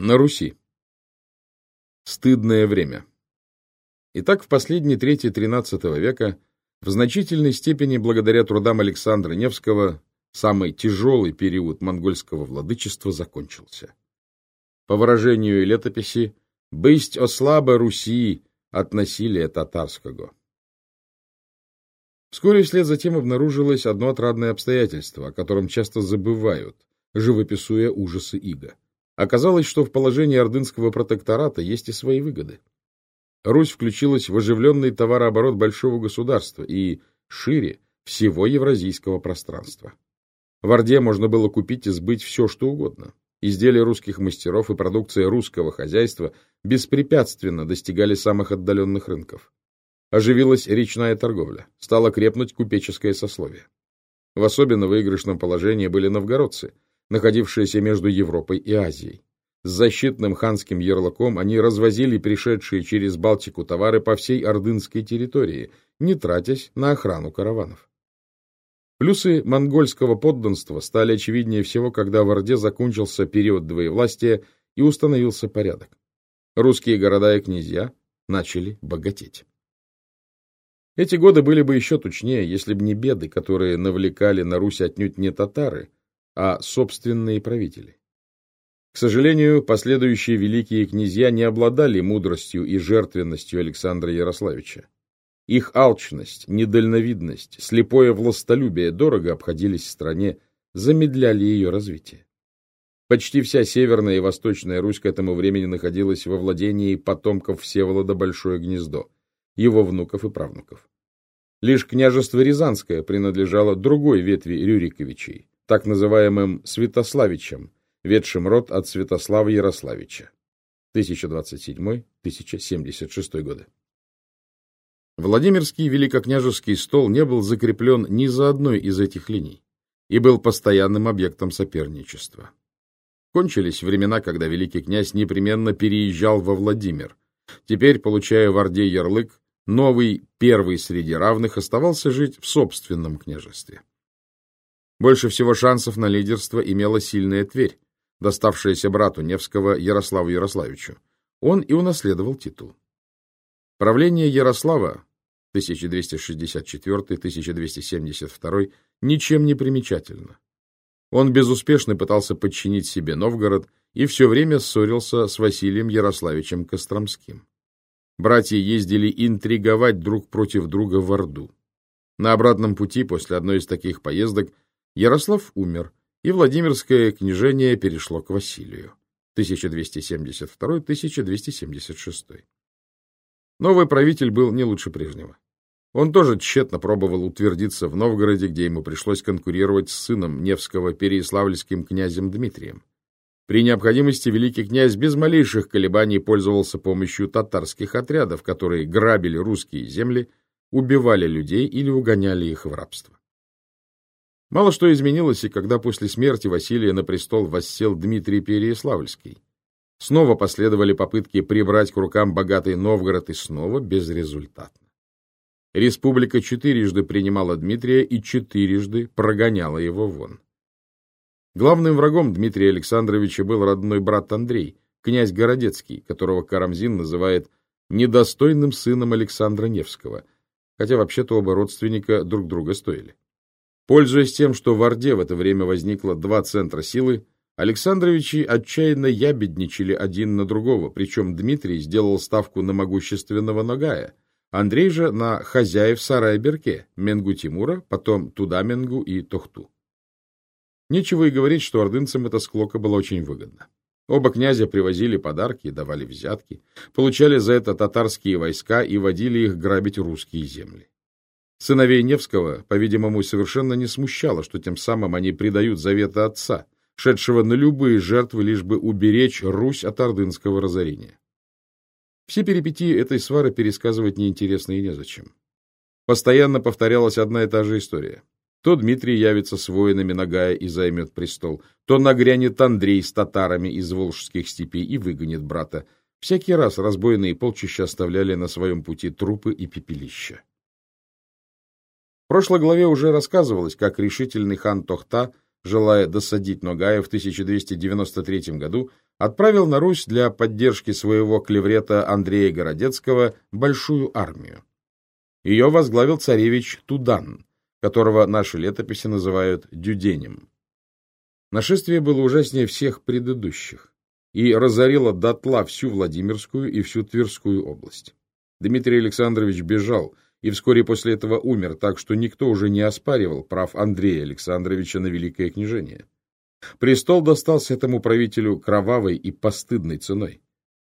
На Руси. Стыдное время. Итак, в последней трети XIII века, в значительной степени благодаря трудам Александра Невского, самый тяжелый период монгольского владычества закончился. По выражению летописи, «бысть ослаба Руси от насилия татарского». Вскоре вслед за тем обнаружилось одно отрадное обстоятельство, о котором часто забывают, живописуя ужасы Иго. Оказалось, что в положении ордынского протектората есть и свои выгоды. Русь включилась в оживленный товарооборот большого государства и, шире, всего евразийского пространства. В Орде можно было купить и сбыть все, что угодно. Изделия русских мастеров и продукция русского хозяйства беспрепятственно достигали самых отдаленных рынков. Оживилась речная торговля, стало крепнуть купеческое сословие. В особенно выигрышном положении были новгородцы – находившиеся между Европой и Азией. С защитным ханским ярлыком они развозили пришедшие через Балтику товары по всей ордынской территории, не тратясь на охрану караванов. Плюсы монгольского подданства стали очевиднее всего, когда в Орде закончился период двоевластия и установился порядок. Русские города и князья начали богатеть. Эти годы были бы еще тучнее, если бы не беды, которые навлекали на Русь отнюдь не татары, а собственные правители. К сожалению, последующие великие князья не обладали мудростью и жертвенностью Александра Ярославича. Их алчность, недальновидность, слепое властолюбие дорого обходились стране, замедляли ее развитие. Почти вся Северная и Восточная Русь к этому времени находилась во владении потомков Всеволода Большое Гнездо, его внуков и правнуков. Лишь княжество Рязанское принадлежало другой ветви Рюриковичей, так называемым Святославичем, ведшим род от Святослава Ярославича, 1027-1076 годы. Владимирский великокняжеский стол не был закреплен ни за одной из этих линий и был постоянным объектом соперничества. Кончились времена, когда великий князь непременно переезжал во Владимир. Теперь, получая в Орде ярлык, новый, первый среди равных, оставался жить в собственном княжестве. Больше всего шансов на лидерство имела сильная Тверь, доставшаяся брату Невского Ярославу Ярославичу. Он и унаследовал титул. Правление Ярослава 1264-1272 ничем не примечательно. Он безуспешно пытался подчинить себе Новгород и все время ссорился с Василием Ярославичем Костромским. Братья ездили интриговать друг против друга в Орду. На обратном пути после одной из таких поездок Ярослав умер, и Владимирское княжение перешло к Василию. 1272-1276. Новый правитель был не лучше прежнего. Он тоже тщетно пробовал утвердиться в Новгороде, где ему пришлось конкурировать с сыном Невского переяславльским князем Дмитрием. При необходимости великий князь без малейших колебаний пользовался помощью татарских отрядов, которые грабили русские земли, убивали людей или угоняли их в рабство. Мало что изменилось, и когда после смерти Василия на престол воссел Дмитрий Переяславльский. Снова последовали попытки прибрать к рукам богатый Новгород и снова безрезультатно. Республика четырежды принимала Дмитрия и четырежды прогоняла его вон. Главным врагом Дмитрия Александровича был родной брат Андрей, князь Городецкий, которого Карамзин называет недостойным сыном Александра Невского, хотя вообще-то оба родственника друг друга стоили. Пользуясь тем, что в Орде в это время возникло два центра силы, Александровичи отчаянно ябедничали один на другого, причем Дмитрий сделал ставку на могущественного Ногая, Андрей же на хозяев Сарая-Берке, Менгу Тимура, потом Туда-Менгу и Тохту. Нечего и говорить, что ордынцам эта склока была очень выгодна. Оба князя привозили подарки давали взятки, получали за это татарские войска и водили их грабить русские земли. Сыновей Невского, по-видимому, совершенно не смущало, что тем самым они предают заветы отца, шедшего на любые жертвы, лишь бы уберечь Русь от ордынского разорения. Все перипетии этой свары пересказывать неинтересно и незачем. Постоянно повторялась одна и та же история. То Дмитрий явится с воинами Нагая и займет престол, то нагрянет Андрей с татарами из волжских степей и выгонит брата. Всякий раз разбойные полчища оставляли на своем пути трупы и пепелища. В прошлой главе уже рассказывалось, как решительный хан Тохта желая досадить Ногая в 1293 году, отправил на Русь для поддержки своего клеврета Андрея Городецкого большую армию. Ее возглавил царевич Тудан, которого наши летописи называют Дюденем. Нашествие было ужаснее всех предыдущих и разорило дотла всю Владимирскую и всю Тверскую область. Дмитрий Александрович бежал и вскоре после этого умер, так что никто уже не оспаривал прав Андрея Александровича на Великое княжение. Престол достался этому правителю кровавой и постыдной ценой.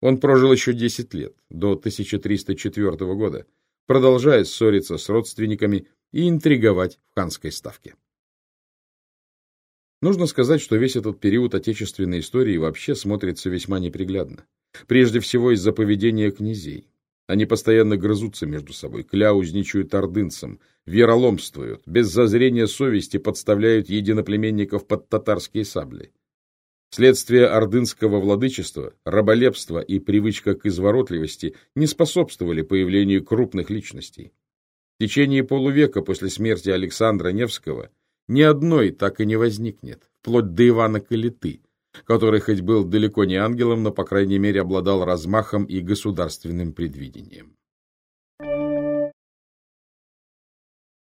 Он прожил еще 10 лет, до 1304 года, продолжая ссориться с родственниками и интриговать в ханской ставке. Нужно сказать, что весь этот период отечественной истории вообще смотрится весьма неприглядно. Прежде всего из-за поведения князей. Они постоянно грызутся между собой, кляузничают ордынцам, вероломствуют, без зазрения совести подставляют единоплеменников под татарские сабли. Следствие ордынского владычества, раболепство и привычка к изворотливости не способствовали появлению крупных личностей. В течение полувека после смерти Александра Невского ни одной так и не возникнет, вплоть до Ивана Калиты, который хоть был далеко не ангелом, но, по крайней мере, обладал размахом и государственным предвидением.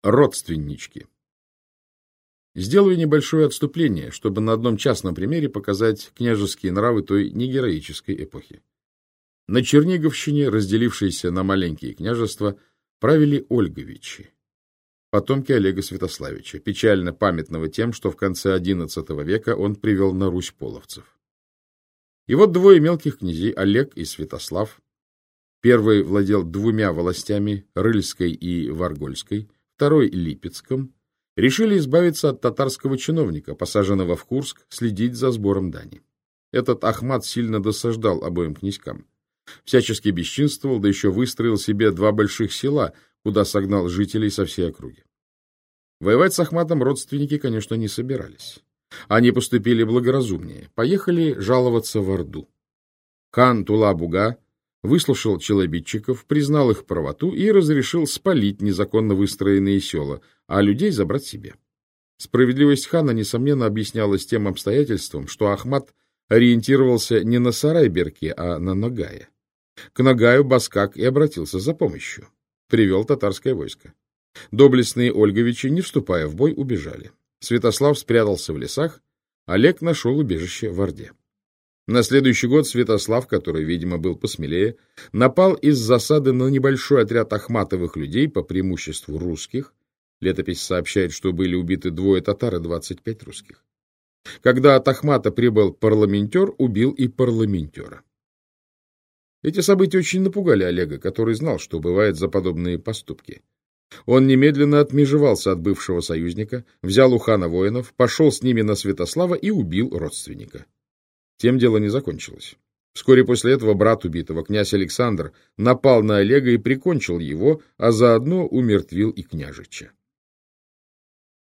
Родственнички Сделаю небольшое отступление, чтобы на одном частном примере показать княжеские нравы той негероической эпохи. На Черниговщине, разделившейся на маленькие княжества, правили Ольговичи, потомки Олега Святославича, печально памятного тем, что в конце XI века он привел на Русь половцев. И вот двое мелких князей, Олег и Святослав, первый владел двумя властями, Рыльской и Варгольской, второй — Липецком, решили избавиться от татарского чиновника, посаженного в Курск, следить за сбором дани. Этот Ахмат сильно досаждал обоим князькам. Всячески бесчинствовал, да еще выстроил себе два больших села, куда согнал жителей со всей округи. Воевать с Ахматом родственники, конечно, не собирались. Они поступили благоразумнее, поехали жаловаться в Орду. Хан Тула-Буга выслушал челобитчиков, признал их правоту и разрешил спалить незаконно выстроенные села, а людей забрать себе. Справедливость хана, несомненно, объяснялась тем обстоятельством, что Ахмат ориентировался не на Сарайберки, а на Ногая. К Ногаю Баскак и обратился за помощью привел татарское войско. Доблестные Ольговичи, не вступая в бой, убежали. Святослав спрятался в лесах, Олег нашел убежище в Орде. На следующий год Святослав, который, видимо, был посмелее, напал из засады на небольшой отряд ахматовых людей, по преимуществу русских. Летопись сообщает, что были убиты двое татар и 25 русских. Когда от Ахмата прибыл парламентер, убил и парламентера. Эти события очень напугали Олега, который знал, что бывает за подобные поступки. Он немедленно отмежевался от бывшего союзника, взял у хана воинов, пошел с ними на Святослава и убил родственника. Тем дело не закончилось. Вскоре после этого брат убитого, князь Александр, напал на Олега и прикончил его, а заодно умертвил и княжича.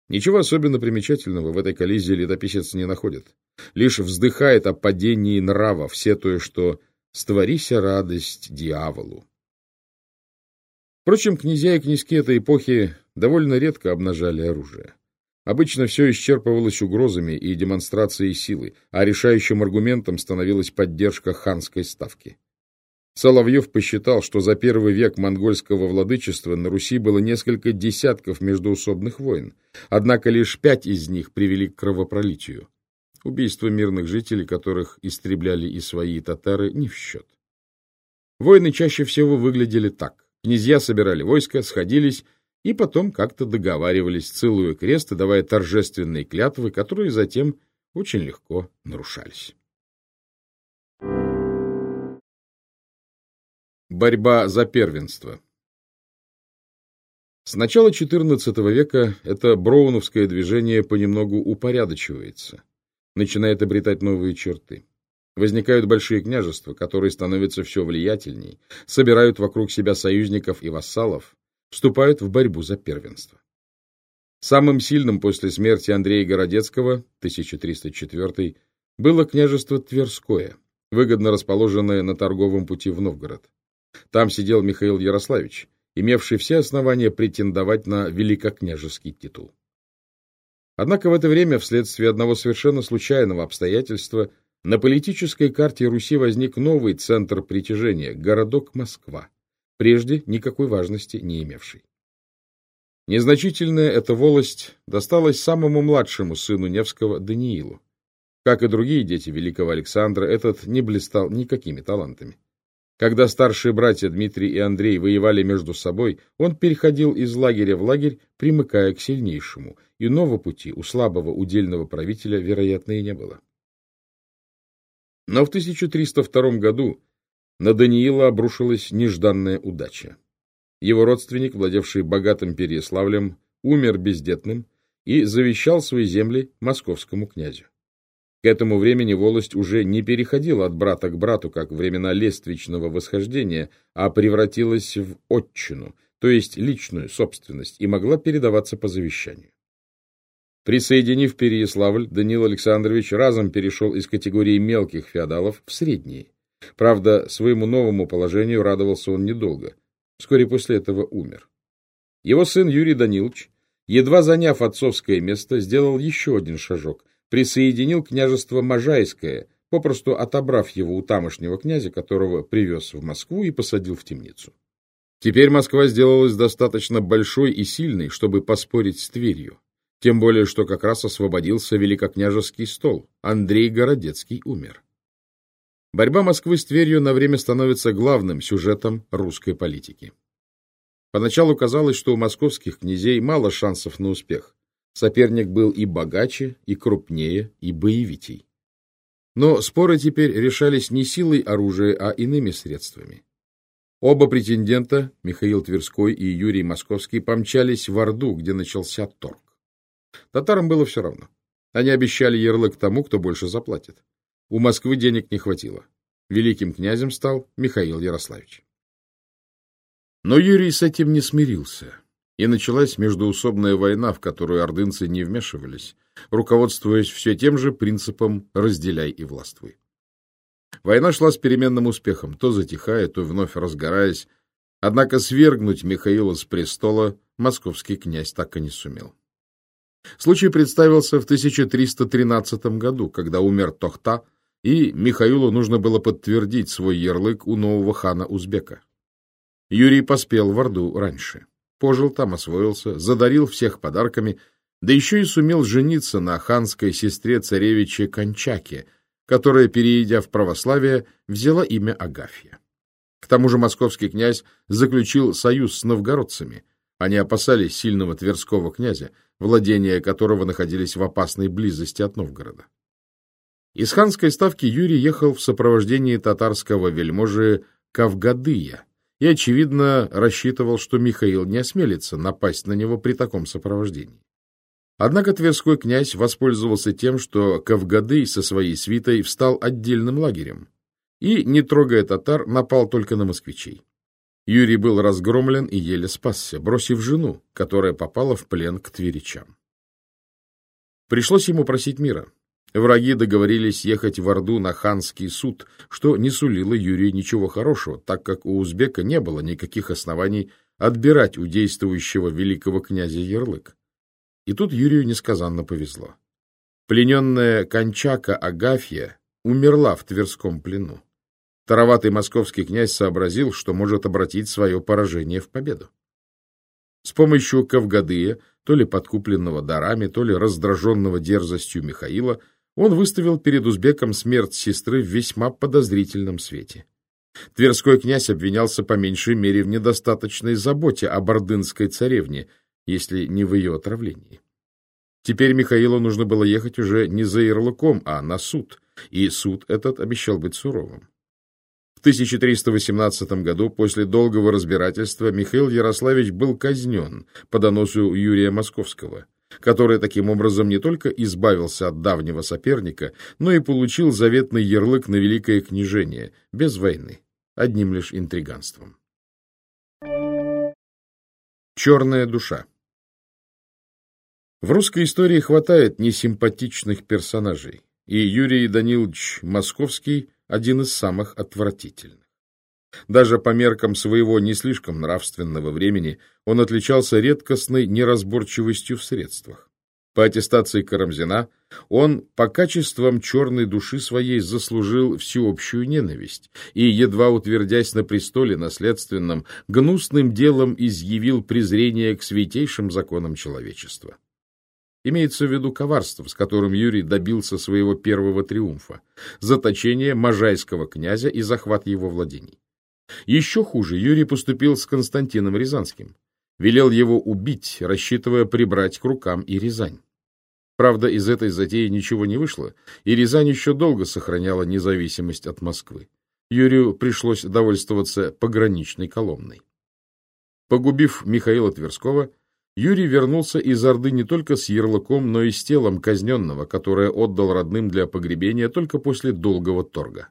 Ничего особенно примечательного в этой коллизии летописец не находит. Лишь вздыхает о падении нрава, все то, что створися радость дьяволу. Впрочем, князья и князьки этой эпохи довольно редко обнажали оружие. Обычно все исчерпывалось угрозами и демонстрацией силы, а решающим аргументом становилась поддержка ханской ставки. Соловьев посчитал, что за первый век монгольского владычества на Руси было несколько десятков междоусобных войн, однако лишь пять из них привели к кровопролитию. Убийства мирных жителей, которых истребляли и свои татары, не в счет. Войны чаще всего выглядели так. Князья собирали войско, сходились и потом как-то договаривались, целуя крест и давая торжественные клятвы, которые затем очень легко нарушались. Борьба за первенство С начала XIV века это броуновское движение понемногу упорядочивается начинает обретать новые черты. Возникают большие княжества, которые становятся все влиятельней, собирают вокруг себя союзников и вассалов, вступают в борьбу за первенство. Самым сильным после смерти Андрея Городецкого, 1304 было княжество Тверское, выгодно расположенное на торговом пути в Новгород. Там сидел Михаил Ярославич, имевший все основания претендовать на великокняжеский титул. Однако в это время, вследствие одного совершенно случайного обстоятельства, на политической карте Руси возник новый центр притяжения – городок Москва, прежде никакой важности не имевший. Незначительная эта волость досталась самому младшему сыну Невского Даниилу. Как и другие дети великого Александра, этот не блистал никакими талантами. Когда старшие братья Дмитрий и Андрей воевали между собой, он переходил из лагеря в лагерь, примыкая к сильнейшему. Иного пути у слабого удельного правителя, вероятно, и не было. Но в 1302 году на Даниила обрушилась нежданная удача. Его родственник, владевший богатым Переяславлем, умер бездетным и завещал свои земли московскому князю. К этому времени волость уже не переходила от брата к брату, как времена лествичного восхождения, а превратилась в отчину, то есть личную собственность, и могла передаваться по завещанию. Присоединив Переяславль, Данил Александрович разом перешел из категории мелких феодалов в средние. Правда, своему новому положению радовался он недолго. Вскоре после этого умер. Его сын Юрий Данилович, едва заняв отцовское место, сделал еще один шажок присоединил княжество Можайское, попросту отобрав его у тамошнего князя, которого привез в Москву и посадил в темницу. Теперь Москва сделалась достаточно большой и сильной, чтобы поспорить с Тверью. Тем более, что как раз освободился великокняжеский стол. Андрей Городецкий умер. Борьба Москвы с Тверью на время становится главным сюжетом русской политики. Поначалу казалось, что у московских князей мало шансов на успех. Соперник был и богаче, и крупнее, и боевитей. Но споры теперь решались не силой оружия, а иными средствами. Оба претендента, Михаил Тверской и Юрий Московский, помчались в Орду, где начался торг. Татарам было все равно. Они обещали ярлык тому, кто больше заплатит. У Москвы денег не хватило. Великим князем стал Михаил Ярославич. Но Юрий с этим не смирился и началась междуусобная война, в которую ордынцы не вмешивались, руководствуясь все тем же принципом «разделяй и властвуй». Война шла с переменным успехом, то затихая, то вновь разгораясь, однако свергнуть Михаила с престола московский князь так и не сумел. Случай представился в 1313 году, когда умер Тохта, и Михаилу нужно было подтвердить свой ярлык у нового хана Узбека. Юрий поспел в Орду раньше. Пожил там, освоился, задарил всех подарками, да еще и сумел жениться на ханской сестре царевича Кончаке, которая, перейдя в православие, взяла имя Агафья. К тому же московский князь заключил союз с новгородцами. Они опасались сильного тверского князя, владения которого находились в опасной близости от Новгорода. Из ханской ставки Юрий ехал в сопровождении татарского вельможи Кавгадыя, и, очевидно, рассчитывал, что Михаил не осмелится напасть на него при таком сопровождении. Однако Тверской князь воспользовался тем, что Кавгадый со своей свитой встал отдельным лагерем и, не трогая татар, напал только на москвичей. Юрий был разгромлен и еле спасся, бросив жену, которая попала в плен к тверичам. Пришлось ему просить мира. Враги договорились ехать в Орду на ханский суд, что не сулило Юрию ничего хорошего, так как у узбека не было никаких оснований отбирать у действующего великого князя ярлык. И тут Юрию несказанно повезло. Плененная кончака Агафья умерла в Тверском плену. Тароватый московский князь сообразил, что может обратить свое поражение в победу. С помощью Кавгадыя, то ли подкупленного дарами, то ли раздраженного дерзостью Михаила, он выставил перед узбеком смерть сестры в весьма подозрительном свете. Тверской князь обвинялся по меньшей мере в недостаточной заботе о бордынской царевне, если не в ее отравлении. Теперь Михаилу нужно было ехать уже не за ярлыком, а на суд, и суд этот обещал быть суровым. В 1318 году, после долгого разбирательства, Михаил Ярославич был казнен по доносу Юрия Московского – который таким образом не только избавился от давнего соперника, но и получил заветный ярлык на великое княжение, без войны, одним лишь интриганством. Черная душа В русской истории хватает несимпатичных персонажей, и Юрий Данилович Московский – один из самых отвратительных. Даже по меркам своего не слишком нравственного времени он отличался редкостной неразборчивостью в средствах. По аттестации Карамзина, он по качествам черной души своей заслужил всеобщую ненависть и, едва утвердясь на престоле наследственном, гнусным делом изъявил презрение к святейшим законам человечества. Имеется в виду коварство, с которым Юрий добился своего первого триумфа, заточение можайского князя и захват его владений. Еще хуже Юрий поступил с Константином Рязанским, велел его убить, рассчитывая прибрать к рукам и Рязань. Правда, из этой затеи ничего не вышло, и Рязань еще долго сохраняла независимость от Москвы. Юрию пришлось довольствоваться пограничной Коломной. Погубив Михаила Тверского, Юрий вернулся из Орды не только с ярлыком, но и с телом казненного, которое отдал родным для погребения только после долгого торга.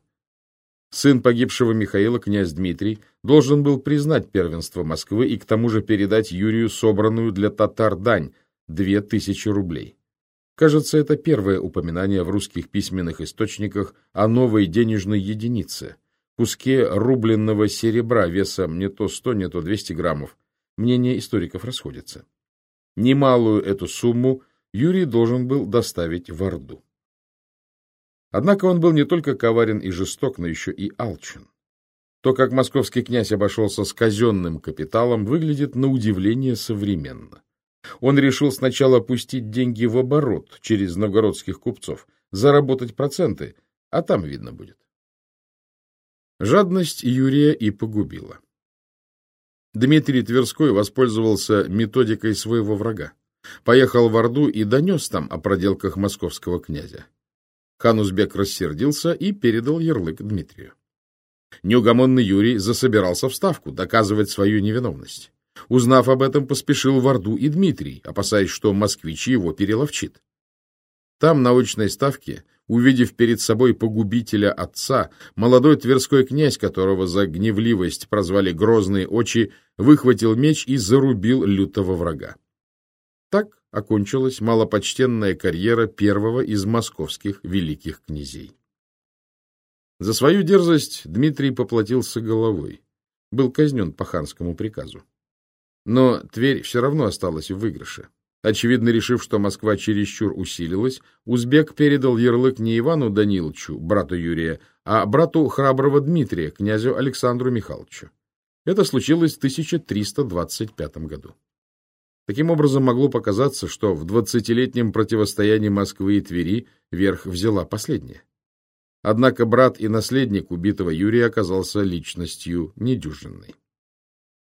Сын погибшего Михаила, князь Дмитрий, должен был признать первенство Москвы и к тому же передать Юрию собранную для татар дань – две тысячи рублей. Кажется, это первое упоминание в русских письменных источниках о новой денежной единице – куске рубленного серебра весом не то 100, не то 200 граммов. Мнения историков расходятся. Немалую эту сумму Юрий должен был доставить в Орду. Однако он был не только коварен и жесток, но еще и алчен. То, как московский князь обошелся с казенным капиталом, выглядит на удивление современно. Он решил сначала пустить деньги в оборот через новгородских купцов, заработать проценты, а там видно будет. Жадность Юрия и погубила. Дмитрий Тверской воспользовался методикой своего врага. Поехал в Орду и донес там о проделках московского князя. Хан Узбек рассердился и передал ярлык Дмитрию. Неугомонный Юрий засобирался в Ставку доказывать свою невиновность. Узнав об этом, поспешил в Орду и Дмитрий, опасаясь, что москвич его переловчит. Там, на очной ставке, увидев перед собой погубителя отца, молодой тверской князь, которого за гневливость прозвали «грозные очи», выхватил меч и зарубил лютого врага. Окончилась малопочтенная карьера первого из московских великих князей. За свою дерзость Дмитрий поплатился головой, был казнен по ханскому приказу. Но Тверь все равно осталась в выигрыше. Очевидно, решив, что Москва чересчур усилилась, узбек передал ярлык не Ивану Даниловичу, брату Юрия, а брату храброго Дмитрия, князю Александру Михайловичу. Это случилось в 1325 году. Таким образом, могло показаться, что в двадцатилетнем противостоянии Москвы и Твери верх взяла последняя. Однако брат и наследник убитого Юрия оказался личностью недюжинной.